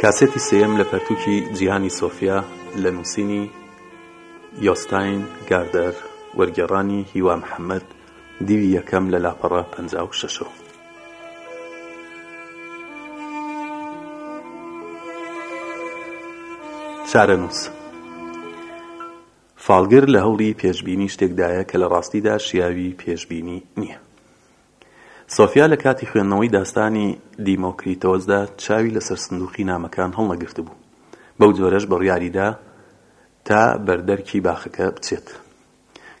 کاسێتی سێیەم لە پەرتووکی جیهانی سۆفیا لە نووسینی، یۆستاین گاردەر، وەرگێڕانی، هیوا محەمەد، دیوی یەکەم لە لاپەڕە پەنجا و شەشەوە. چارەنووس فاڵگر لە هەوڵی پێشبینی شتێکدایە کە لە ڕاستیدا شیاوی پێشبینی نییە. سۆفیا لە کاتی خوێندنەوەی داستانی دیمۆکریتۆسدا چاوی لەسەر سندووقی نامەکان هەڵنەگرتبوو، بەو جۆرەش بڕیاریدا تا بەردەرکی باخەکە بچێت.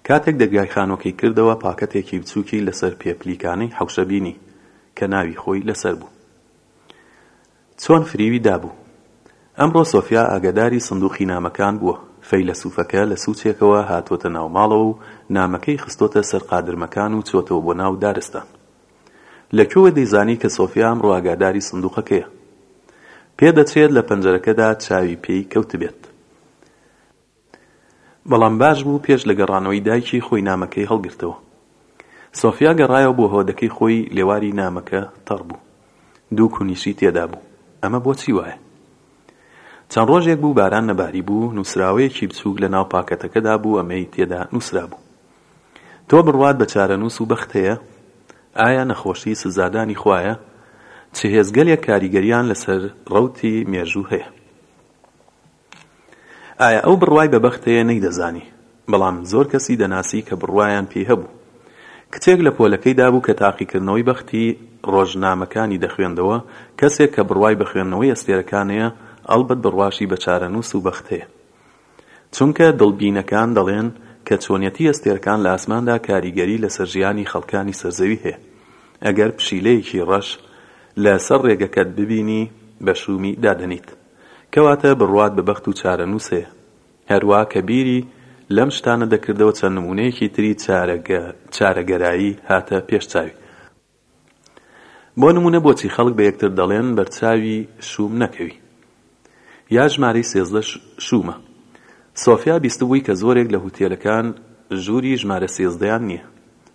کاتێک دەرگای خانووەکەی کردەوە، پاکەتێکی بچووکی لەسەر پێپلیکانەی حەوشە بینی، کە ناوی خۆی لەسەر بوو. چۆن فریوی دابوو؟ ئەمڕۆ سۆفیا ئاگاداری سندوقی نامەکان بووە، فەیلەسوفەکە لە سوچێکەوە هاتۆتە ناو ماڵەوە و نامەکەی خستۆتە سەر قادرمەکان و چۆتەوە بۆ ناو دارستان. لە کوێوە دەیزانی کە سۆفیا ئەمڕۆ ئاگاداری سندوقەکەیە؟ پێدەچێت لە پەنجەرەکەدا چاوی پێی کەوتبێت. بەڵام باش بوو پێش لە گەڕانەوەی دایکی خۆی نامەکەی هەڵگرتەوە. سۆفیا گەڕایەوە بۆ هۆدەکەی خۆی لێواری نامەکە تەڕ بوو. دوو کونیشی تێدا بوو. ئەمە بۆچی وایە؟ چەند ڕۆژێک بوو باران نەباریبوو، نووسراوەیەکی بچووک لە ناو پاکەتەکەدا بوو ئەمەی تێدا نووسرابوو. تۆ بڕوات بە چارەنووس و بەخت هەیە؟ ئایا نەخۆشی سزادانی خوایە؟ چ هێزگەلێک کاریگەرییان لەسەر ڕەوتی مێژوو هەیە؟ ئایا ئەو بڕوای بە بەخت هەیە نەیدەزانی، بەڵام زۆر کەسی دەناسی کە بڕوایان پێی هەبوو. کچێک لە پۆلەکەی دابوو کە تاقیکردنەوەی بەختی ڕۆژنامەکانی دەخوێندەوە، کەسێک کە بڕوای بە خوێندنەوەی ئەستێرەکان هەیە، ئەڵبەت بڕواشی بە چارەنووس و بەخت هەیە. چونکە دڵبینەکان دەڵێن کە چۆنیەتی ئەستێرەکان لە ئاسماندا کاریگەری لەسەر ژیانی خەڵکانی سەر زەوی هەیە. ئەگەر پشیلەیەکی ڕەش لە سەر ڕێگەکەت ببینی، بە شوومی دادەنیت. کەواتە بڕوات بە بەخت و چارەنووس هەیە. هەروا کە بیری لەم شتانە دەکردەوە چەند نموونەیەکی تری چارەگە، چارەگەرایی، هاتە پێش چاوی. بۆ نموونە بۆچی خەڵک بە یەکتر دەڵێن بەرچاوی شووم نەکەوی؟ یا ژمارەی سێزدە شوومە. سۆفیا بیستبووی کە زۆرێک لە هوتێلەکان ژووری ژمارە سێزدەیان نییە.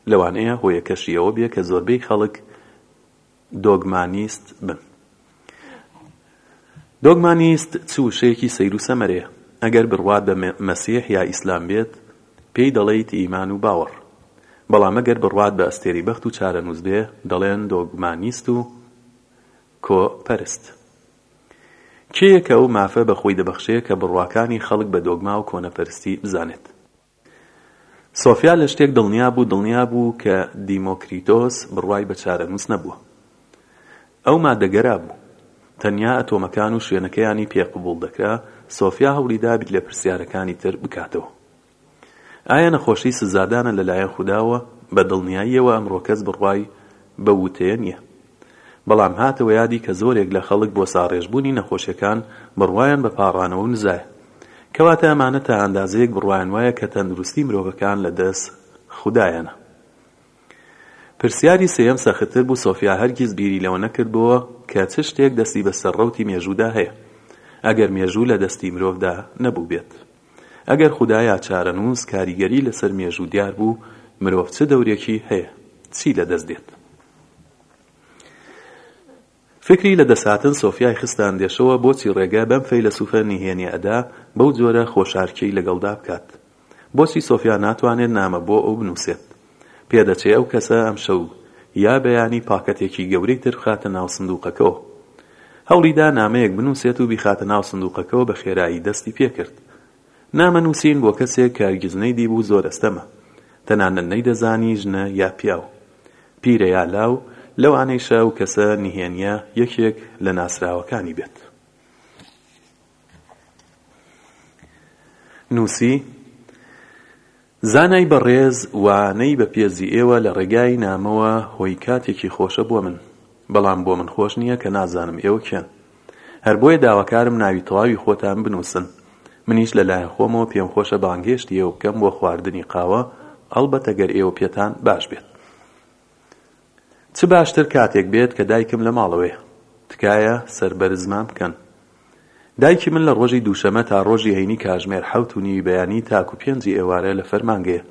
لەوانەیە هۆیەکەشی ئەوە بێ کە زۆربەی خەڵک، دۆگمانیست بن. دۆگمانیست چ وشەیەکی سەیر و سەمەرەیە. ئەگەر بڕوات بە مەسیح یا ئیسلام بێت، پێی دەڵێیت ئیمان و باوەڕ. بەڵام ئەگەر بڕوات بە ئەستێری بەخت و چارەنووس بێ، دەڵێن دۆگمانیست و کۆ پەرست. کێیە کە ئەو مافە بە خۆی دەبەخشێ کە بڕواکانی خەڵک بە دۆگما و کۆنەپەرستی بزانێت؟ سۆفیا لە شتێک دڵنیا بوو، دڵنیا بوو کە دیمۆکریتۆس بڕوای بە چارەنووس نەبووە. ئەو ماددەگەرا بوو. تەنیا ئەتۆمەکان و شوێنەکەیانی پێ قبوڵ دەکرا، سۆفیا هەوڵی دا بیر لە پرسیارەکانی تر بکاتەوە. ئایا نەخۆشی سزادانە لەلایەن خوداوە؟ بە دڵنیاییەوە ئەمڕۆ کەس بڕوای بەو وتەیە نییە. بەڵام هاتەوە یادی کە زۆرێک لە خەڵک بۆ ساڕێژبوونی نەخۆشیەکان بڕوایان بە پاڕانەوە و نزایە کەواتە ئەمانە تا ئەندازەیەک بڕوایان وایە کە تەندروستی مرۆڤەکان لە دەست خودایانە. پرسیاری سێیەم سەختتر بوو سۆفیا هەرگیز بیری لەوە نەکردبۆوە کە چ شتێک دەستی بەسەر ڕەوتی مێژوودا هەیە ئەگەر مێژوو لە دەستی مرۆڤدا نەبووبێت. ئەگەر خودایا چارەنووس کاریگەری لەسەر مێژوو دیار بوو، مرۆڤ چ دەورێکی هەیە؟ چی لە دەست دێت؟ فکری لە دەسهاتن سۆفیای خستە ئەندێشەوە بۆچی ڕێگە بەم فەیلەسوفە نهێنیە ئەدا بەو جۆرە خۆشارکیەی لەگەڵدا بکات؟ بۆچی سۆفیا ناتوانێت نامە بۆ ئەو بنووسێت؟ پێدەچێ ئەو کەسە ئەمشەو یا بەیانی پاکەتێکی گەورەی تر بخاتە ناو سندووقەکەوە. هەوڵی دا نامەیەک بنووسێت و بیخاتە ناو سندووقەکەوە بە خێرایی دەستی پێ کرد. نامە نووسین بۆ کەسێک کە هەرگیز نەیدیبوو زۆر ئەستەمە. تەنانەت نەیدەزانی ژنە یا پیاو. پیرە یا لاو، لەوانەیشە ئەو کەسە نهێنییە یەکێک لە ناسراوەکانی بێت. نووسی، زانای بەڕێز وانەی بە پێزی ئێوە لە ڕێگای نامەوە هۆی کاتێکی خۆشە بۆ من، بەڵام بۆ من خۆش نییە کە نازانم ئێوە کێن. هەر بۆیە داواکارم ناوی تەواوی خۆتان بنووسن. منیش لە لایەن خۆمەوە پێم خۆشە بانگهێشتی ئێوە بکەم بۆ خواردنی قاوە، ئەڵبەتە گەر ئێوە پێتان باش بێت. چ باشتر کاتێک بێت کە دایکم لە ماڵەوەیە. تکایە سەربەرزمان بکەن. دایکی من لە ڕۆژی دووشەمە تا ڕۆژی هەینی کاژمێر حەوت و نیوی بەیانی تاکو پێنجی ئێوارە لە فەرمانگەیە.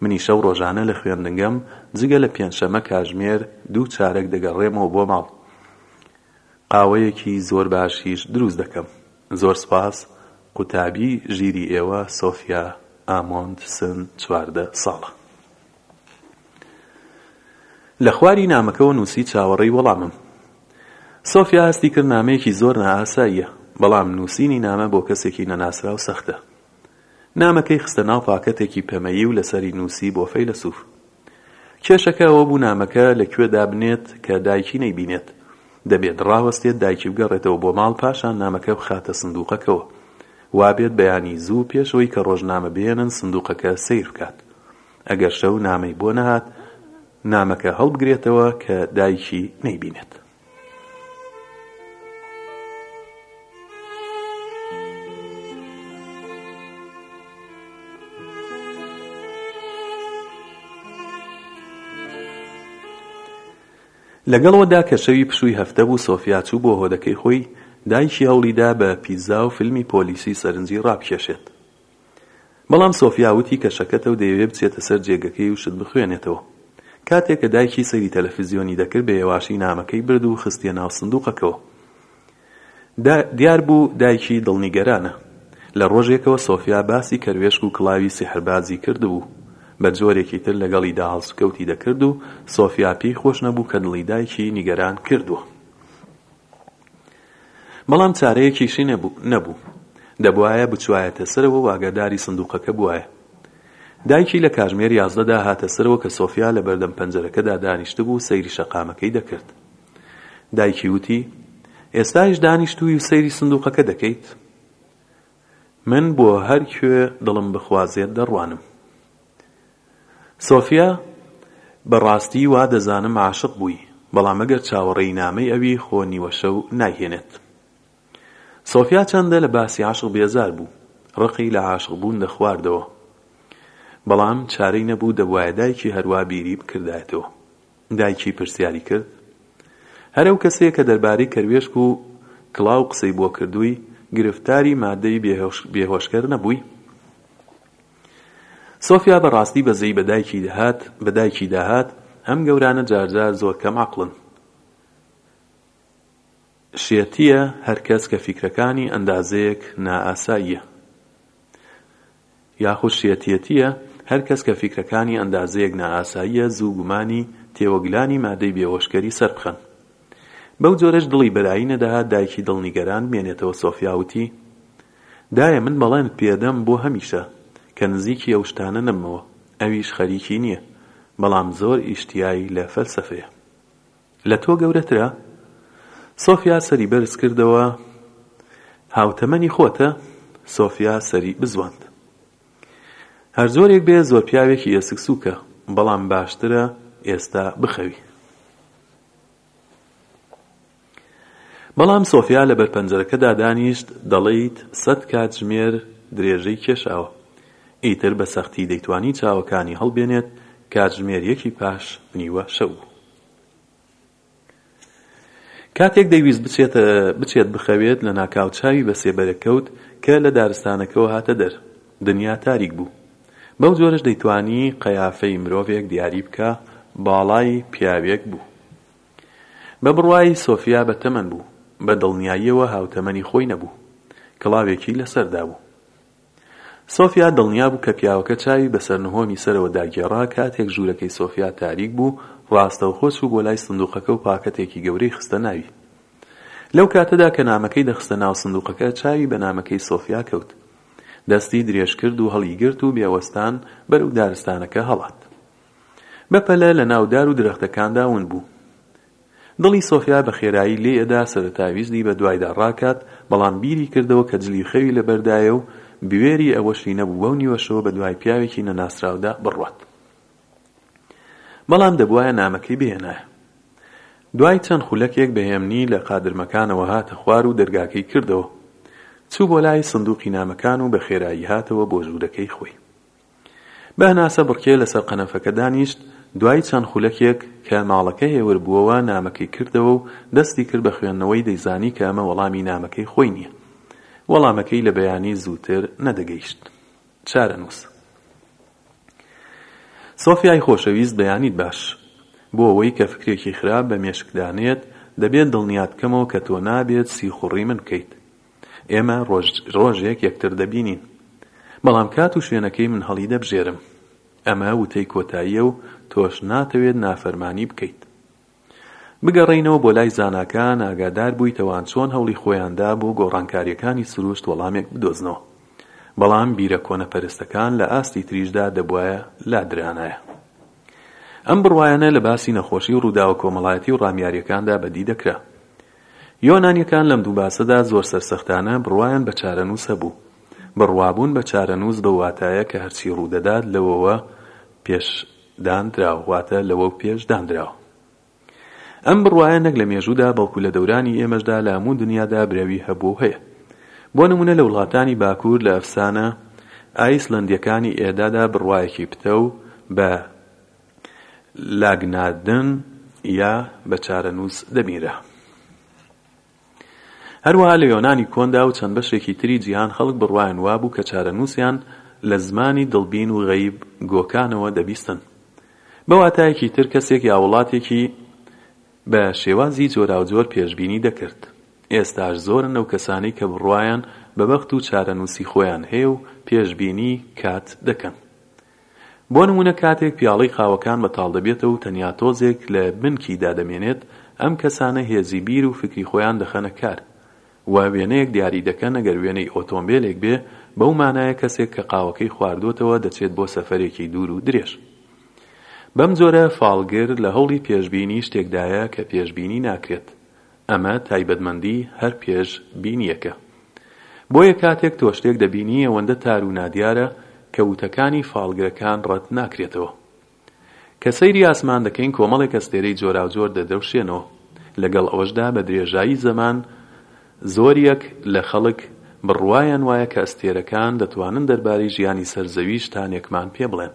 منی شەو ڕۆژانە لە خوێندنگەم جگە لە پێنجشەمە کاژمێر دوو چارەک دەگەڕێمەوە بۆ ماڵ. قاوەیەکی زۆر باشیش دروست دەکەم. زۆر سپاس. قوتابی ژیری ئێوە، سۆفیا ئامۆند، سن، چواردە ساڵە. لە خواری نامەکەوە نووسی چاوەڕێی وەڵامم. سۆفیا هەستی کرد نامەیەکی زۆر نائاساییە، بەڵام نووسینی نامە بۆ کەسێکی نەناسراو سەختە. نامەکەی خستە ناو پاکەتێکی پەمەیی و لەسەری نووسی بۆ فەیلەسوف. کێشەکە ئەوە بوو نامەکە لە کوێ دابنێت کە دایکی نەیبینێت. دەبێت ڕاوەستێت دایکی بگەڕێتەوە بۆ ماڵ پاشان نامەکە بخاتە سندووقەکەوە. وابێت بەیانی زوو پێشەوەی کە ڕۆژنامە بهێنن سندووقەکە سەیر بکات. ئەگەر شەو نامەی بۆ نەهات نامەکە هەڵبگرێتەوە کە دایکی نەیبینێت. لەگەڵەوەدا کە شەوی پشووی هەفتە بوو سۆفیا چوو بۆ هۆدەکەی خۆی دایکی هەوڵیدا بە پیزا و فیلمی پۆلیسی سەرنجی ڕابکێشێت بەڵام سۆفیا وتی کە شەکەتە و دەیەوێت بچێتە سەر جێگەکەی و شت بخوێنێتەوە. کاتێک کە دایکی سەیری تەلەفزیۆنی دەکرد بە یەواشی نامەکەی برد و خستیە ناو سندوقەکەوە. دا دیار بوو دایکی دڵنیگەرانە. لە ڕۆژێکەوە سۆفیا باسی کەروێشک و کڵاوی سیحربازی کردبوو. بە جۆرێکی تر لەگەڵیدا هەڵسوکەوتی دەکرد و سۆفیا پێی خۆش نەبوو کە دڵی دایکی نیگەران کردووە. بەڵام چارەیەکیشی نەبوو. دەبوایە بچوایەتە سەرەوە و ئاگاداری سندووقەکە بوایە. دایکی لە کاژمێر یازدەدا هاتە سەرەوە کە سۆفیا لە بەردەم پەنجەرەکەدا دانیشتبوو و سەیری شەقامەکەی دەکرد. دایکی وتی، ئێستایش دانیشتووی و سەیری سندووقەکە دەکەیت؟ من بۆ هەر کوێ دڵم بخوازێت دەڕوانم. سۆفیا، بە ڕاستی وا دەزانم عاشق بووی، بەڵام ئەگەر چاوەڕێی نامەی ئەوی خۆ نیوە شەو نایهێنێت. سۆفیا چەندە لە باسی عەشق بێزار بوو، ڕقی لە عاشق بوون دەخواردەوە. بەڵام چارەی نەبوو دەبوایە دایکی هەروا بیری بکردایەتەوە. دایکی پرسیاری کرد، هەر ئەو کەسەیە کە دەربارەی کەروێشک و کڵاو قسەی بۆ کردووی، گرفتاری مادەی بێهۆشکەر نەبووی؟ سۆفیا بەڕاستی بەزەی بە دایکی دەهات بە دایکی داهات ئەم گەورانە جار جار زۆر کەم عەقڵن شێتیە هەر کەس کە فیکرەکانی ئەندازەیەک نائاساییە یاخود شێتیەتیە هەر کەس کە فیکرەکانی ئەندازەیەک نائاساییە زوو گومانی تێوەگلانی مادەی بێوەشکەری سەر بخەن بەو جۆرەش دڵی بەرایی نەدەهات دایکی دڵنیگەران بمێنێتەوە سۆفیا وتی دایە من بەڵێنت پێدەم بۆ هەمیشە کە نزیکی ئەو شتانە نەبمەوە ئەویش خەریکی نیە بەڵام زۆر ئیشتیای لە فەلسەفەیە لە تۆ گەورەترە؟ سۆفیا سەری بەرز کردەوە هاوتەمەنی خۆتە؟ سۆفیا سەری بزواند هەر جۆرێک بێ زۆر پیاوێکی ئێسک سوکە بەڵام باشترە ئێستا بخەوی. بەڵام سۆفیا لەبەر پەنجەرەکەدا دانیشت، دەڵێیت سەد کاتژمێر درێژەی کێشاوە. ئیتر بە سەختی دەیتوانی چاوەکانی هەڵبێنێت، کاتژمێریەکی پاش نیوە شەو بوو. کاتێک دەیویست بچێت بخەوێت، لەناکاو چاوی بە سێبەرێک کەوت کە لە دارستانەکەوە هاتە دەر. دنیا تاریک بوو. بەو جۆرەش دەیتوانی قەیافەی مرۆڤێک دیاری بکا، باڵای پیاوێک بوو. بە بڕوای سۆفیا بە تەمەن بوو، بە دڵنیاییەوە هاوتەمەنی خۆی نەبوو. کڵاوێکی لەسەر دابوو. سۆفیا دڵنیا بوو کە پیاوەکە چاوی بەسەر نهۆمی سەرەوە داگێڕا، کاتێک ژوورەکەی سۆفیا تاریک بوو، ڕاستەوخۆ چوو بۆ لای سندووقەکە و پاکەتێکی گەورەی خستە ناوی. لەو کاتەدا کە نامەکەی دەخستە ناو سندووقەکە، چاوی بە نامەکەی سۆفیا کەوت. دەستی درێژ کرد و هەڵیگرت و بێ وەستان بەرەو دارستانەکە هەڵات. بە پەلە لە ناو دار و درەختەکاندا ون بوو. دڵی سۆفیا بە خێرایی لێی ئەدا سەرەتا ویستی بە دوایدا ڕاکات بەڵام بیری کردەوە کە جلی خەوی لە بەردایە و بوێری ئەوەشی نەبوو بەو نیوەشەوە بە دوای پیاوێکی نەناسراودا بڕوات. بەڵام دەبوایە نامەکەی بهێنایە. دوای چەند خولەکێک بە هێمنی لە قادرمەکانەوە هاتە خوار و دەرگاکەی کردەوە. چوو بۆ لای سندوقی نامەکان و بە خێرایی هاتەوە بۆ ژوورەکەی خۆی. بە هەناسە بڕکێ لەسەر قەنەفەکە دانیشت، دوای چەند خولەکێک کە ماڵەکە هێور بووەوە نامەکەی کردەوە و دەستی کرد بە خوێندنەوەی دەیزانی کە ئەمە وەڵامی نامەکەی خۆی نییە. وەڵامەکەی لە بەیانی زووتر نەدەگەیشت. چارەنووس. سۆفیای خۆشەویست بەیانیت باش. بۆ ئەوەی کە فکرێکی خراپ بە مێشکدا نێت، دەبێت دڵنیات بکەمەوە کە تۆ نابێت سیخوڕی من بکەیت. ئێمە ڕۆژ ڕۆژێک یەکتر دەبینین. بەڵام کات و شوێنەکەی من هەڵیدەبژێرم. ئەمە وتەی کۆتاییە و تۆش ناتەوێت نافەرمانی بکەیت. بگەڕێینەوە بۆ لای زاناکان، ئاگادار بوویت ئەوان چۆن هەوڵی خۆیان دا بۆ گۆڕانکارییەکانی سروشت وەڵامێک بدۆزنەوە. بەڵام بیرە کۆنەپەرستەکان لە ئاستی تریشدا دەبوایە لادرانایە. ئەم بڕوایانە لە باسی نەخۆشی و ڕووداوە کۆمەڵایەتی و ڕامیارییەکاندا بەدی دەکرا. یۆنانیەکان لەم دوو باسەدا زۆر سەرسەختانە بڕوایان بە چارەنووس هەبوو. بڕوابوون بە چارەنووس بەو واتایە کە هەرچی ڕوودەدات لەوەوە پێش داندراوە، واتە لەوەو پێش داندراوە. ئەم بڕوایە نەک لە مێژوودا بەڵکو لە دەورانی ئێمەشدا لە هەموو دنیادا برەوی هەبووەو هەیە. بۆ نموونە لە وڵاتانی باکوور لە ئەفسانە ئایسلەندیەکانی ئێدادا بڕوایەکی پتەو بە، لاگ ناردن یا بە چارەنووس دەبینرا. هەروەها لە یۆنانی کۆندا و چەند بەشێکی تری جیهان خەڵک بڕوایان وابوو کە چارەنووسیان لە زمانی دڵبین و غەیب گۆکانەوە دەبیستن. بە واتایەکی تر کەسێک یا وڵاتێکی بە شێوازی جۆراوجۆر پێشبینی دەکرد. ئێستاش زۆرن ئەو کەسانەی کە بڕوایان بە بەخت و چارەنووسی خۆیان هەیە و پێشبینی کات دەکەن. بۆ نموونە کاتێک پیاڵەی قاوەکان بەتاڵ دەبێتەوە و تەنیا تۆزێک لە بنکیدا دەمێنێت، ئەم کەسانە هێزی بیر و فکری خۆیان دەخەنە کار و وێنەیەک دیاری دەکەن، ئەگەر وێنەی ئۆتۆمبێلێک بێ، بەو مانایە کەسێک کە قاوەکەی خواردووەتەوە دەچێت بۆ سەفەرێکی دوور و درێژ. بەم جۆرە فاڵگر لە هەوڵی پێشبینی شتێکدایە کە پێشبینی ناکرێت، ئەمە تایبەتمەندی هەر پێش بینیەکە بۆیە کاتێک تۆ شتێک دەبینی ئەوەندە تار و نادیارە کە وتەکانی فاڵگرەکان ڕەت ناکرێتەوە کە سەیری ئاسمان دەکەین کۆمەڵێک ئەستێرەی جۆراوجۆر دەدرەوشێنەوە لەگەڵ ئەوەشدا بە درێژایی زەمان زۆریەک لە خەڵک بڕوایان وایە کە ئەستێرەکان دەتوانن دەربارەی ژیانی سەر زەوی شتانێکمان پێ بڵێن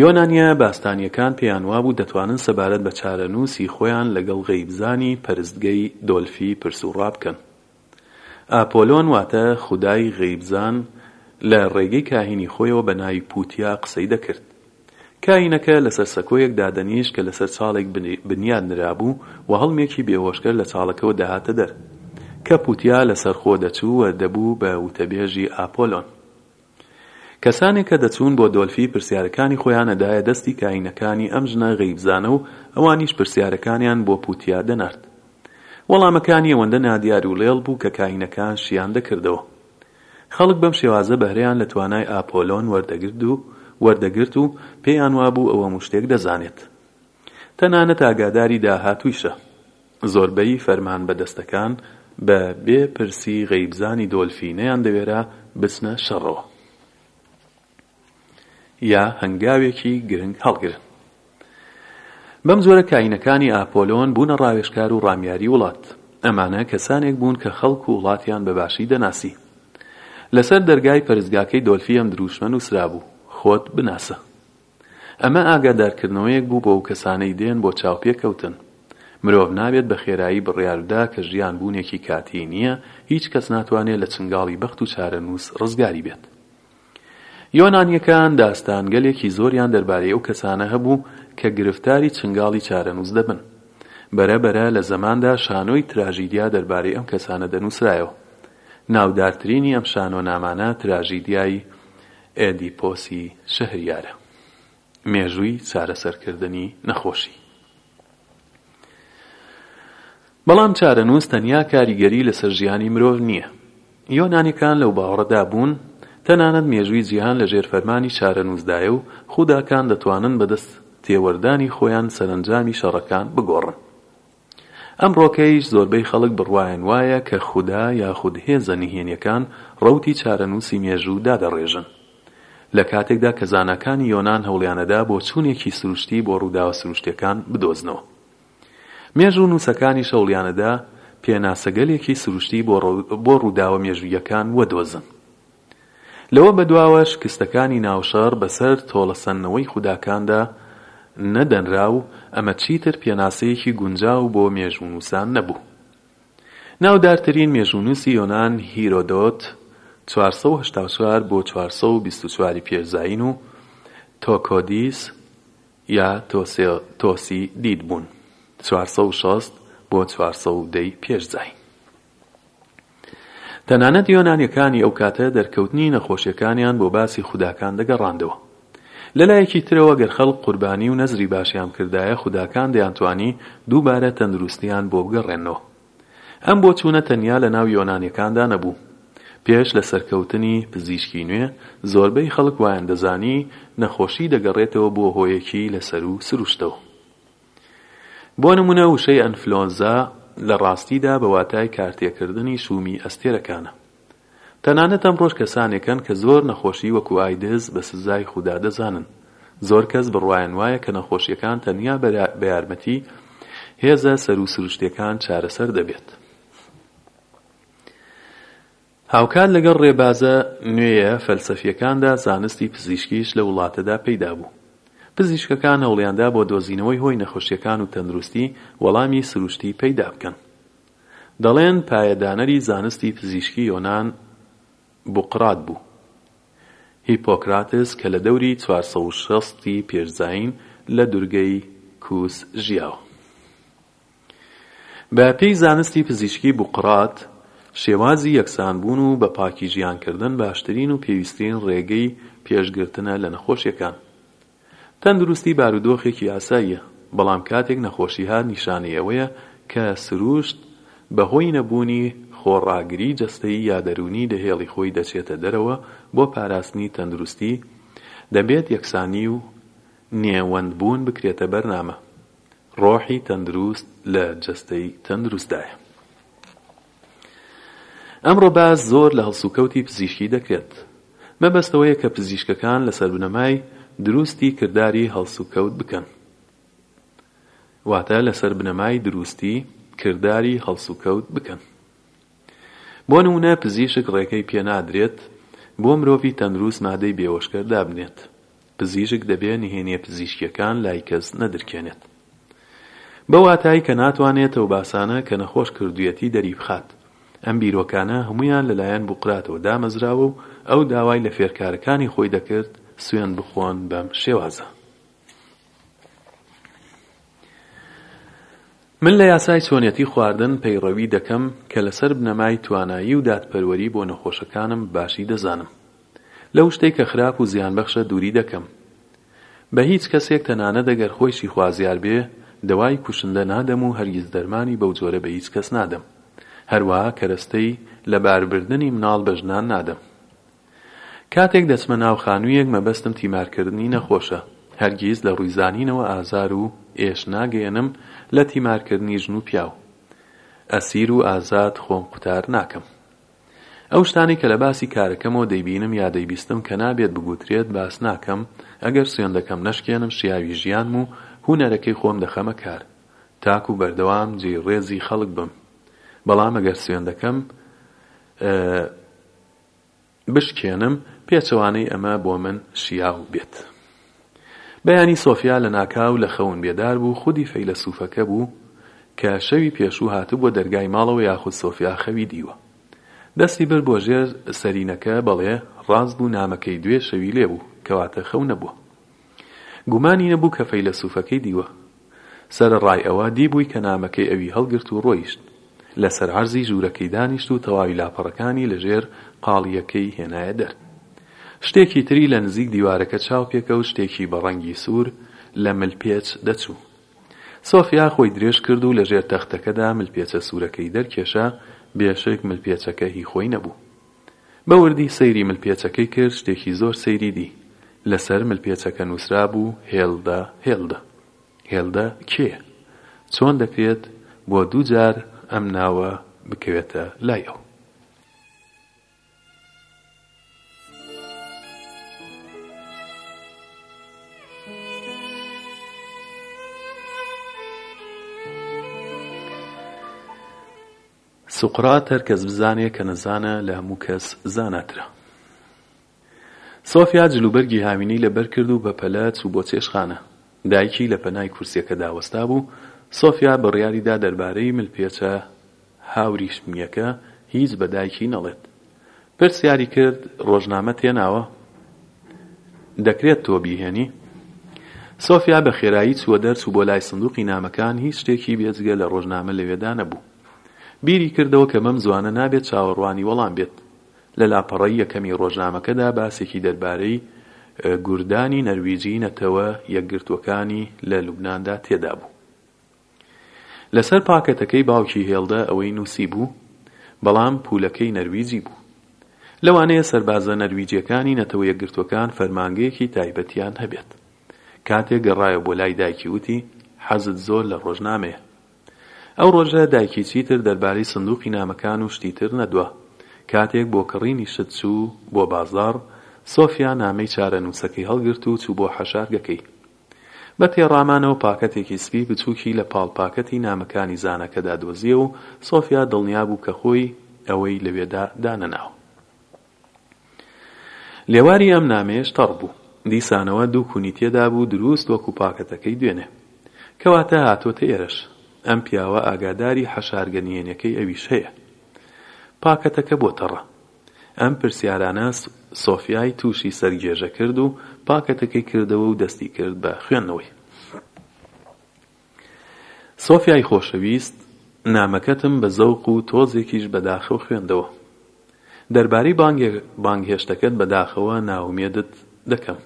یۆنانییە باستانییەکان پێیان وابوو دەتوانن سەبارەت بە چارەنووسی خۆیان لەگەڵ غەیبزانی پەرستگەی دۆلفی پرسوڕا بکەن. ئاپۆلۆن واتە خودای غەیبزان لە ڕێگەی کاهینی خۆیەوە بە ناوی پوتیا قسەی دەکرد. کاهینەکە لەسەر سەکۆیەک دادەنیشت کە لەسەر چاڵێک بنیات نرابوو و هەڵمێکی بێهۆشکەر لە چاڵەکەوە دەهاتە دەر کە پوتیا لەسەرخۆ دەچوو و دەبوو بە وتەبێژی ئاپۆلۆن. کەسانێک کە دەچوون بۆ دۆلفی پرسیارەکانی خۆیان ئەدایە دەستی کاینەکانی ئەم ژنە غەیبزانە و ئەوانیش پرسیارەکانیان بۆ پوتیا دەنارد وەڵامەکانی ئەوەندە نادیار و لێڵ بوو کە کاینەکان شییان دەکردەوە خەڵک بەم شێوازە بەهرەیان لە توانای ئاپۆلۆن وەردەگرد و وەردەگرت و پێیان وابوو ئەو هەموو شتێک دەزانێت تەنانەت ئاگاداری داهاتوویشە. زۆربەی فەرمانبەدەستەکان بە بێ پرسی غەیبزانی دۆلفی نەیاندەوێرا بچنە شەڕەوە یا هەنگاوێکی گرنگ هەڵگرن. بەم جۆرە کاینەکانی ئاپۆلۆن بوونە ڕاوێشکار و ڕامیاری وڵات. ئەمانە کەسانێک بوون کە خەڵک و وڵاتیان بە باشی دەناسی. لەسەر دەرگای پەرستگاکەی دۆلفی ئەم درووشمە نووسرابوو، خۆت بناسە. ئەمە ئاگادارکردنەوەیەک بوو بۆ ئەو کەسانەی دێن بۆ چاوپێکەوتن. مرۆڤ نابێت بە خێرایی بڕیار بدا کە ژیان بوونێکی کاتیی نییە، هیچ کەس ناتوانێت لە چنگاڵی بەخت و چارەنووس ڕزگاری بێت. یۆنانییەکان داستانگەلێکی زۆریان دەربارەی ئەو کەسانە هەبوو کە گرفتاری چنگاڵی چارەنووس دەبن. بەرە بەرە لە زەماندا شانۆی تراژیدیا دەربارەی ئەم کەسانە دەنووسرایەوە. ناودارترینی ئەم شانۆنامانە تراژیدیای ئێدیپۆسی شەهریارە مێژووی چارەسەرکردنی نەخۆشی. بەڵام چارەنووس تەنیا کاریگەری لەسەر ژیانی مرۆڤ نییە. یۆنانیەکان لەو باوەڕەدا بوون تەنانەت مێژووی جیهان لە ژێر فەرمانی چارەنووسدایە و خوداکان دەتوانن بەدەست تێوەردانی خۆیان سەرەنجامی شەڕەکان بگۆڕن. ئەمڕۆکەیش زۆربەی خەڵک بڕوایان وایە کە خودا یاخود هێزە نهێنیەکان ڕەوتی چارەنووسی مێژوو دادەڕێژن. لە کاتێکدا کە زاناکانی یۆنان هەوڵیانەدا بۆچوونێکی سروشتی بۆ ڕووداوە سروشتیەکان بدۆزنەوە. مێژوو نووسەکانیش هەوڵیانەدا پێناسەگەلێکی سروشتی بۆ ڕووداوە مێژوویەکان وەدۆزن. لەوە بەدواوە شکستەکانی ناوشەڕ بەسەر تۆڵەسەندنەوەی خوداکاندا نەدەنرا و ئەمە چیتر پێناسەیەکی گونجاو بۆ مێژوونووسان نەبوو. ناودارترین مێژوونووسی یۆنان هیرۆدۆت، چوار سەد و هەشتا و چوار بۆ چوار سەد و بیست و چوار ی پێش زایین، و تۆکۆدیس یا تۆسیدید بوون، چوار سەد و شەست بۆ چوار سەد و دە ی پێش زایین. تەنانەت یۆنانیەکانی ئەو کاتە دەرکەوتنی نەخۆشیەکانیان بۆ باسی خوداکان دەگەڕاندەوە. لە لایەکی ترەوە گەر خەڵک قوربانی و نەزری باشیان بکردایە خوداکان دەیانتوانی دووبارە تەندروستیان بۆ بگەڕێننەوە. ئەم بۆچوونە تەنیا لە ناو یۆنانیەکاندا نەبوو. پێش لە سەرکەوتنی پزیشکی نوێ زۆربەی خەڵک وایان دەزانی نەخۆشی دەگەڕێتەوە بۆ هۆیەکی لە سەروو سروشتەوە. بۆ نموونە وشەی ئەنفلۆنزا لە ڕاستیدا بە واتای کارتێکردنی شوومی ئەستێرەکانە. تەنانەت ئەمڕۆش کەسانێک هەن کە زۆر نەخۆشی وەکوو ئایدز بە سزای خودا دەزانن. زۆر کەس بڕوایان وایە کە نەخۆشییەکان تەنیا بە یارمەتی هێزە سەروو سروشتییەکان چارەسەر دەبێت. هاوکات لەگەڵ ڕێبازە نوێیە فەلسەفییەکاندا زانستی پزیشکیش لە وڵاتەدا پەیدا بوو. پزیشکەکان هەوڵیاندا بۆ دۆزینەوەی هۆی نەخۆشییەکان و تەندروستی وەڵامی سروشتی پەیدا بکەن. دەڵێن پایەدانەری زانستی پزیشکی یۆنان بوقرات بوو. هیپۆکراتس کە لە دەوری چوار سەد و شەست ی پێش زایین لە دورگەی کوس ژیاوە. بە پێی زانستی پزیشکی بوقرات، شێوازی یەکسانبوون و بە پاکی ژیانکردن باشترین و پێویسترین ڕێگەی پێشگرتنە لە نەخۆشیەکان. تەندروستی بارودۆخێکی ئاساییە، بەڵام کاتێک نەخۆشی هات نیشانەی ئەوەیە کە سروشت بە هۆی نەبوونی خۆڕاگری جەستەیی یا دەروونی لە هێڵی خۆی دەچێتە دەرەوە بۆ پاراستنی تەندروستی دەبێت یەکسانی و نێوەندبوون بکرێتە بەرنامە. ڕۆحی تەندروست لە جەستەی تەندروستدایە. ئەمڕۆ باس زۆر لە هەڵسوکەوتی پزیشکی دەکرێت. مەبەست ئەوەیە کە پزیشکەکان لەسەر بنەمای دروستی کرداری هەڵسوکەوت بکەن. واتە لەسەر بنەمای دروستی کرداری هەڵسوکەوت بکەن. بۆ نموونە پزیشک ڕێکەی پێنادرێت بۆ مرۆڤی تەندروست مادەی بێوەشکەر دابنێت. پزیشک دەبێ نهێنیە پزیشکیەکان لای کەس نەدرکێنێت بە واتای کە ناتوانێت ئەو باسانە کە نەخۆش کردویەتی دەریبخات. ئەم بیرۆکانە هەموویان لە لایەن بوقراتەوە دامەزراوە و ئەو داوای لە فێرکارەکانی خۆی دەکرد سوێند بخۆن بەم شێوازە. من لە یاسای چۆنیەتی خواردن پەیڕەوی دەکەم کە لەسەر بنەمای توانایی و دادپەروەری بۆ نەخۆشەکانم باشی دەزانم. لەو شتەی کە خراپ و زیان بەخشە دووری دەکەم بە هیچ کەسێک تەنانەت ئەگەر خۆیشی خوازیار بێ دەوای کوشندە نادەم و هەرگیز دەرمانی بەو جۆرە بە هیچ کەس نادەم هەروەها کەرەستەی لەبار بردنی مناڵ بە ژنان نادەم کاتێک دەچمە ناو خانوویەک مەبەستم تیمار کردنی نەخۆشە هەرگیز لە ڕووی زانینەوە ئازار و ئێش ناگەیەنم لە تیمار کردنی ژن و پیاو ئەسیر و ئازاد خۆم قوتار ناکەم. ئەو شتانەی کە لە باسی کارەکەمەوە دەیبینم یا دەیبیستم کە نابێت بگوترێت باس ناکەم، ئەگەر سوێندەکەم نەشکێنم شیاوی ژیانم و هونەرەکەی خۆم دەخەمە کار تاکو بەردەوام جێی ڕێزی خەڵک بم بەڵام ئەگەر سوێندەکەم بشکێنم پێچەوانەی ئەمە بۆ من شیاو بێت. بەیانی سۆفیا لەناکاو لە خەون بێدار بوو خودی فەیلەسوفەکە بوو کە شەوی پێشوو هاتبووە دەرگای ماڵەوە یاخود سۆفیا خەوی دیوە دەستی برد بۆ ژێر سەرینەکە بەڵێ ڕاست بوو نامەکەی دوێ شەوی لێبوو کەواتە خەو نەبووە گومانی نەبوو کە فەیلەسوفەکەی دیوە. سەرەڕای ئەوە دیبووی کە نامەکەی ئەوی هەڵگرت و ڕۆیشت. لەسەر عەرزی ژوورەکەی دانیشت و تەواوی لاپەڕەکانی لە ژێر قاڵییەکەی هێنایە دەر. شتێکی تری لە نزیک دیوارەکە چاو پێکەوت شتێکی بە ڕەنگی سوور لە ملپێچ دەچوو. سۆفیا خۆی درێژ کرد و لە ژێر تەختەکەدا ملپێچە سوورەکەی دەرکێشا، بێشک ملپێچەکە هی خۆی نەبوو. بە وردی سەیری مل پێچەکەی کرد شتێکی زۆر سەیری دی لە سەر مل پێچەکە نوسرابوو هێلدە هێلدە هێلدە کێیە چۆن دەکرێت بۆ دوو جار ئەم ناوە بکەوێتە لای ئەو سوقرات هەر کەس بزانێ کە نەزانە لە هەموو کەس زاناترە. سۆفیا جلوبەرگی هاوینەی لەبەر کرد و بەپەلە چوو بۆ چێشخانە. دایکی لە پەنای کورسیەکەدا وەستابوو، سۆفیا بڕیاریدا دەربارەی ملپێچە هاوریشمیەکە هیچ بە دایکی نەڵێت. پرسیاری کرد ڕۆژنامەت هێناوە؟ دەکرێت تۆ بیهێنی؟ سۆفیا بە خێرایی چووە دەر چوو بۆ لای سندوقی نامەکان هیچ شتێکی بێجگە لە ڕۆژنامە لەوێدا نەبوو بیری کردەوە کە بەم زوانە نابێت چاوەڕوانی وەڵام بێت لە لاپەڕەی یەکەمی ڕۆژنامەکەدا باسێکی دەربارەی گوردانی نەرویجی نەتەوە یەکگرتووەکانی لە لوبناندا تێدابوو. لەسەر پاکەتەکەی باوکی هێڵدە ئەوەی نووسیبوو، بەڵام پولەکەی نەرویجی بوو. لەوانەیە سەربازە نەرویجییەکانی نەتەوە یەکگرتووەکان فەرمانگەیەکی تایبەتیان هەبێت. کاتێک گەڕایەوە بۆ لای دایکی وتی، حەزت زۆر لە ڕۆژنامەیە. ئەو ڕۆژە دایکی چیتر دەربارەی سندوقی نامەکان و شتی تر نەدوا. کاتێک بۆ کڕینی شت چوو بۆ بازاڕ، سۆفیا نامەی چارەنووسەکەی هەڵگرت و چوو بۆ حەشارگەکەی. بە تێڕامانەوە پاکەتێکی سپی بچووکی لە پاڵ پاکەتی نامەکانی زانەکەدا دۆزییە و سۆفیا دڵنیا بوو کە خۆی ئەوەی لەوێدا دانەناوە. لێواری ئەم نامەیەش تەڕ بوو. دیسانەوە دوو کونی تێدا بوو دروست وەکو پاکەتەکەی دوێنێ. کەواتە هاتۆتە ئێرەش. ئەم پیاوە ئاگاداری حەشارگە نهێنیەکەی ئەویش هەیە. پاکەتەکە بۆ تەڕە. ئەم پرسیارانە سۆفیای تووشی سەرگێژە کرد و پاکەتەکەی کردەوە و دەستی کرد بە خوێندنەوەی. سۆفیای خۆشەویست، نامەکەتم بە زەوق و تۆزێکیش بەداخەوە خوێندەوە. دەربارەی بانگهێشتەکەت بەداخەوە نائومێدت دەکەم.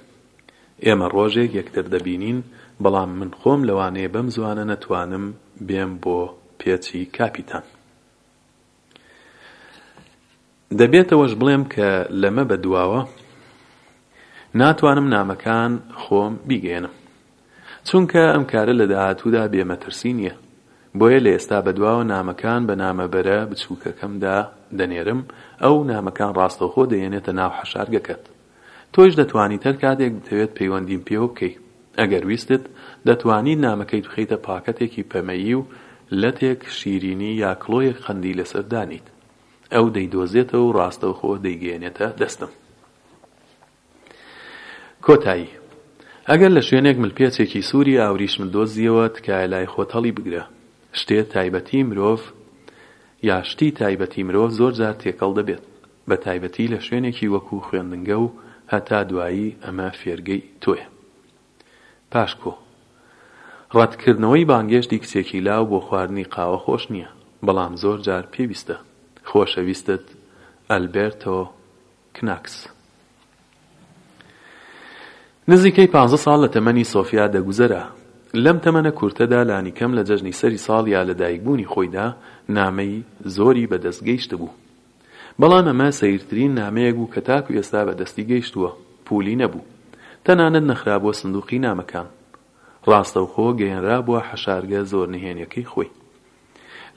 ئێمە ڕۆژێک یەکتر دەبینین، بەڵام من خۆم لەوانەیە بەم زووانە نەتوانم بێم بۆ پێچی کاپیتان. دەبێت ئەوەش بڵێم کە لەمە بە دواوە ناتوانم نامەکان خۆم بیگەیەنم چونکە ئەم کارە لە داهاتوودا بێ مەترسی نییە بۆیە لە ئێستا بە دواوە نامەکان بە نامەبەرە بچووکەکەمدا دەنێرم ئەو نامەکان ڕاستەوخۆ دەیەنێتە ناو حەشارگەکەت تۆیش دەتوانیت هەر کاتێک بتەوێت پەیوەندیم پێوە بکەی ئەگەر ویستت دەتوانیت نامەکەیت بخەیتە پاکەتێکی پەمەیی و لەتێک شیرینی یا کڵۆیەک قەندی لەسەر دانیت ئەو دەیدۆزێتەوە و ڕاستەوخۆ دەیگەیەنێتە دەستم. کۆتایی. ئەگەر لە شوێنێک ملپێچێکی سووری ئاوریشمت دۆزیەوە تکایە لای خۆت هەڵیبگرە. شتێ تایبەتی مرۆڤ یا شتی تایبەتی مرۆڤ زۆر جار تێکەڵ دەبێت. بە تایبەتی لە شوێنێکی وەکو خوێندنگە و هەتا دوایی ئەمە فێرگەی تۆیە. پاشکۆ، ڕەتکردنەوەی بانگێشتی کچێکی لاو بۆ خواردنی قاوە خۆش نییە، بەڵام زۆر جار پێویستە. خۆشەویستت، ئەلبێرتۆ کناکس. نزیکەی پانزە ساڵ لە تەمەنی سۆفیا دەگوزەرا. لەم تەمەنە کورتەدا لانیکەم لە جەژنی سەری ساڵ یا لەدایکبوونی خۆیدا نامەی زۆری بەدەست گەیشتبوو. بەڵام ئەمە سەیرترین نامەیەک بوو کە تاکو ئێستا بە دەستی گەیشتووە، پوولی نەبوو. تەنانەت نەخرابووە سندووقی نامەکان. ڕاستەوخۆ گەیەنرابووە حەشارگە زۆر نهێنیەکەی خۆی.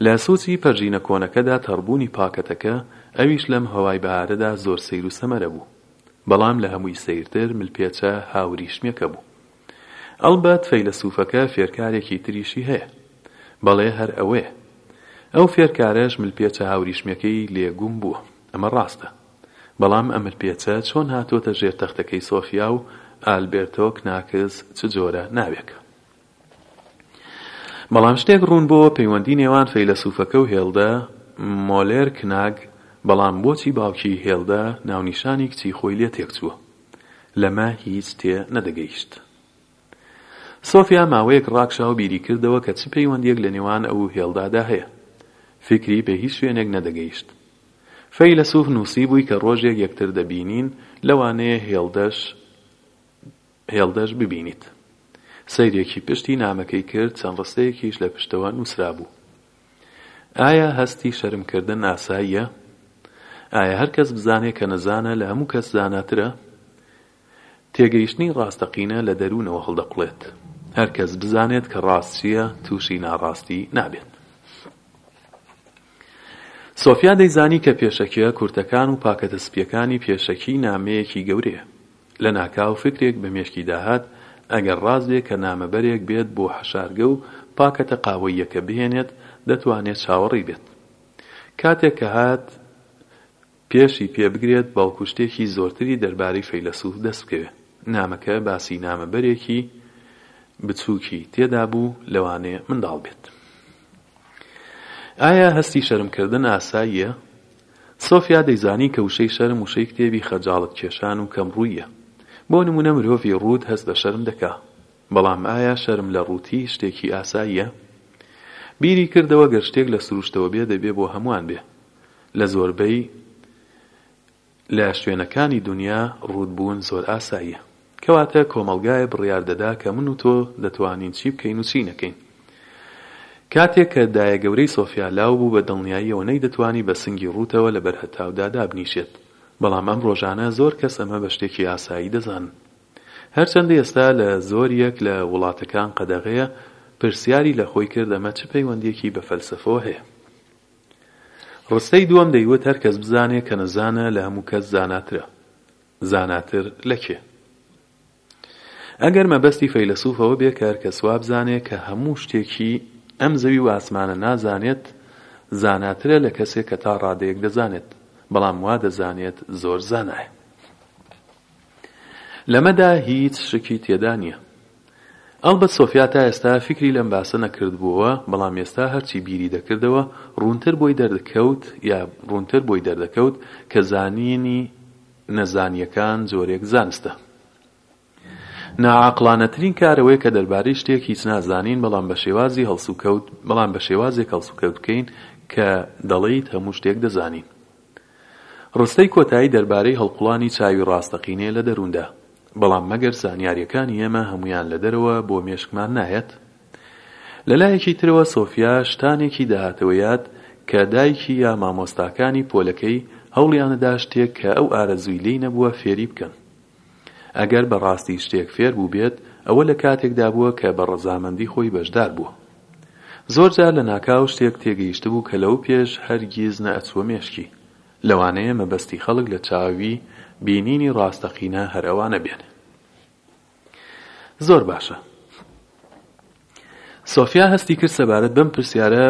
لە سووچی پەرژینە کۆنەکەدا تەڕبوونی پاکەتەکە، ئەویش لەم هەوای بەهارەدا زۆر سەیر و سەمەرە بوو. بەڵام لە هەمووی سەیرتر ملپێچە هاوریشمیەکە بوو. ئەڵبەت فەیلەسوفەکە فێرکارێکی تریشی هەیە. بەڵێ هەر ئەوەیە. ئەو فێرکارەش ملپێچە هاوریشمەکەی لێ گوم بووە. ئەمە ڕاستە. بەڵام ئە ملپێچە چۆن هاتۆتە ژێر تەختەکەی سۆفیا و ئالبێرتۆ کناکس چ جۆرە ناوێکە؟ بەڵام شتێک ڕوون بۆوە پەیوەندی نێوان فەیلەسوفەکە و هێڵدە، مۆلێر کناگ، بەڵام بۆچی باوکی هێڵدە ناونیشانی کچی خۆی لێ تێکچووە؟ لەمە هیچ تێ نەدەگەیشت. سۆفیا ماوەیەک ڕاکشا و بیری کردەوە کە چ پەیوەندییەک لە نێوان ئەو و هێڵدادا هەیە. فیکری بە هیچ شوێنێک نەدەگەیشت. فەیلەسووف نووسیبووی کە ڕۆژێک یەکتر دەبینین، لەوانەیە هێڵدەش هێڵدەش ببینیت. سەیرێکی پشتی نامەکەی کرد، چەند ڕستەیەکیش لە پشتەوە نووسرابوو. ئایا هەستی شەرم کردن ئاساییە؟ ئایا هەر کەس بزانێ کە نەزانە لە هەموو کەس زاناترە؟ تێگەیشتنی ڕاستەقینە لە دەروونەوە هەڵدەقوڵێت. هەر کەس بزانێت کە ڕاست چییە، تووشی ناڕاستی نابێت. سۆفیا دەیزانی کە پێشەکییە کورتەکان و پاکەتە سپییەکانی پێشەکیی نامەیەکی گەورەیە. لەناکاو فکرێک بە مێشکیدا هات، ئەگەر ڕاست بێ کە نامەبەرێک بێت بۆ حەشارگە و پاکەتە قاوەییەکە بهێنێت، دەتوانێت چاوەڕێی بێت. کاتێک کە هات پێشی پێ بگرێت، بەڵکو شتێکی زۆرتری دەربارەی فەیلەسوف دەست بکەوێت. نامەکە باسی نامەبەرێکی بچووکی تێدا بوو، لەوانەیە منداڵ بێت. ئایا هەستی شەرمکردن ئاساییە؟ سۆفیا دەیزانی کە وشەی شەرم وشەی کتێبی خەجاڵەت کێشان و کەم ڕووییە. بۆ نموونە مرۆڤی ڕووت هەست بە شەرم دەکا. بەڵام ئایا شەرم لە ڕووتی شتێکی ئاساییە؟ بیری کردەوە گەر شتێک لە سروشتەوە بێ دەبێ بۆ هەمووان بێ. لە زۆربەی لە شوێنەکانی دونیا ڕووت بوون زۆر ئاساییە. کەواتە کۆمەڵگایە بڕیار دەدا کە من و تۆ دەتوانین چی بکەین و چی نەکەین. کاتێک کە دایەگەورەی سۆفیا لاو بوو بە دڵنیاییەوە نەیدەتوانی بە سنگی ڕووتەوە لە بەرهەتاودا دابنیشێت، بەڵام ئەم ڕۆژانە زۆر کەس ئەمە بە شتێکی ئاسایی دەزانن. هەرچەندە ئێستا لە زۆریەک لە وڵاتەکان قەدەغەیە، پرسیاری لە خۆی کرد ئەمە چ پەیوەندیەکی بە فەلسەفەوە هەیە؟ ڕستەی دووەم دەیوت هەر کەس بزانێ کە نەزانە لە هەموو کەس زاناترە. زاناتر لە کێ؟ ئەگەر مەبەستی فەیلەسوف ئەوە بێ کە هەر کەس وابزانێ کە هەموو شتێکی ئەم زەوی و ئاسمانە نازانێت زاناترە لە کەسێک کە تا ڕادەیەک دەزانێت بەڵام وا دەزانێت زۆر زانایە. لەمەدا هیچ شکی تێدا نیە. ئەڵبەت سۆفیا تا ئێستا فیکری لەم باسە نەکردبووەوە، بەڵام ئێستا هەرچی بیری دەکردەوە، ڕوونتر بۆی دەردکەوت یا ڕوونتر بۆی دەردەکەوت کە زانینی نەزانییەکان جۆرێک زانستە. ناعاقڵانەترین کار ئەوەیە کە دەربارەی شتێک هیچ نازانین بەڵام بە شێوازی هەڵسوکەوت بەڵام بە شێوازێک هەڵسوکەوت بکەین کە دەڵێیت هەموو شتێک دەزانین. ڕستەی کۆتایی دەربارەی هەڵقوڵانی چاوی ڕاستەقینەیە لە دەرووندا. بەڵام مەگەر زانیارییەکانی ئێمە هەموویان لە دەرەوە بۆ مێشکمان نایەت؟ لە لایەکی ترەوە سۆفیا شتانێکی دەهاتەوە یاد کە دایکی یا مامۆستاکانی پۆلەکەی هەوڵیانەدا شتێک کە ئەو ئارەزووی لێی نەبووە فێری بکەن. ئەگەر بە ڕاستی شتێک فێر بووبێت، ئەوە لە کاتێکدا بووە کە بە ڕەزامەندی خۆی بەشدار بووە. زۆر جار لە ناکاو شتێک تێگەیشتبوو کە لەو پێش هەرگیز نەئەچووە مێشکی. لەوانەیە مەبەستی خەڵک لە چاوی بینینی ڕاستەقینە هەر ئەوانە بێت. زۆر باشە. سۆفیا هەستی کرد سەبارەت بەم پرسیارە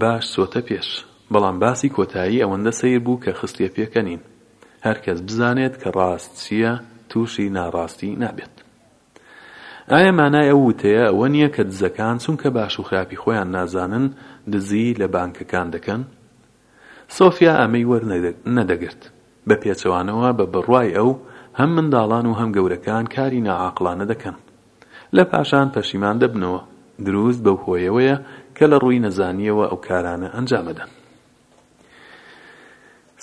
باش چۆتە پێش، بەڵام باسی کۆتایی ئەوەندە سەیر بوو کە خستیە پێکەنین، هەر کەس بزانێت کە ڕاست چییە تووشی ناڕاستی نابێت. ئایا مانای ئەو وتەیە ئەوە نییە کە دزەکان چونکە باش و خراپی خۆیان نازانن دزی لە بانکەکان دەکەن؟ سۆفیا ئەمەی وەرنەدەگرت. بە پێچەوانەوە بە بڕوای ئەو، هەم منداڵان و هەم گەورەکان کاری ناعاقڵانە دەکەن. لە پاشان پەشیمان دەبنەوە. دروست بەو هۆیەوەیە کە لە ڕووی نەزانییەوە ئەو کارانە ئەنجام ئەدەن.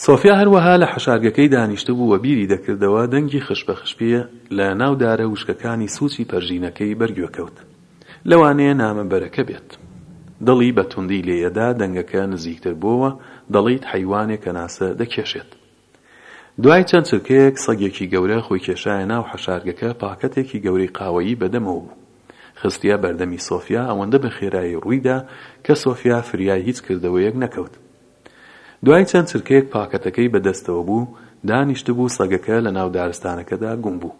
سۆفیا هەروەها لە حەشارگەکەی دانیشتبوو و بیری دەکردەوە، دەنگی خشپەخشپی لە ناو دارە وشکەکانی سووچی پەرژینەکەی بەرگوێ کەوت. لەوانەیە نامەبەرەکە بێت. دڵی بە توندی لێیەدا دەنگەکە نزیکتر بۆوە، دەڵیت حەیوانێک کەناسە دەکێشێت. دوای چەند چرکەیەک سەگێکی گەورە خۆی کێشایە ناو حەشارگەکە پاکەتێکی گەورەی قاوەیی بەدەمەوە بوو خستیە بەردەمی سۆفیا ئەوەندە بە خێرایی ڕوویدا کە سۆفیا فریای هیچ کردەوەیەک نەکەوت دوای چەند چرکەیەک پاکەتەکەی بەدەستەوە بوو دانیشتبوو سەگەکە لە ناو دارستانەکەدا گوم بوو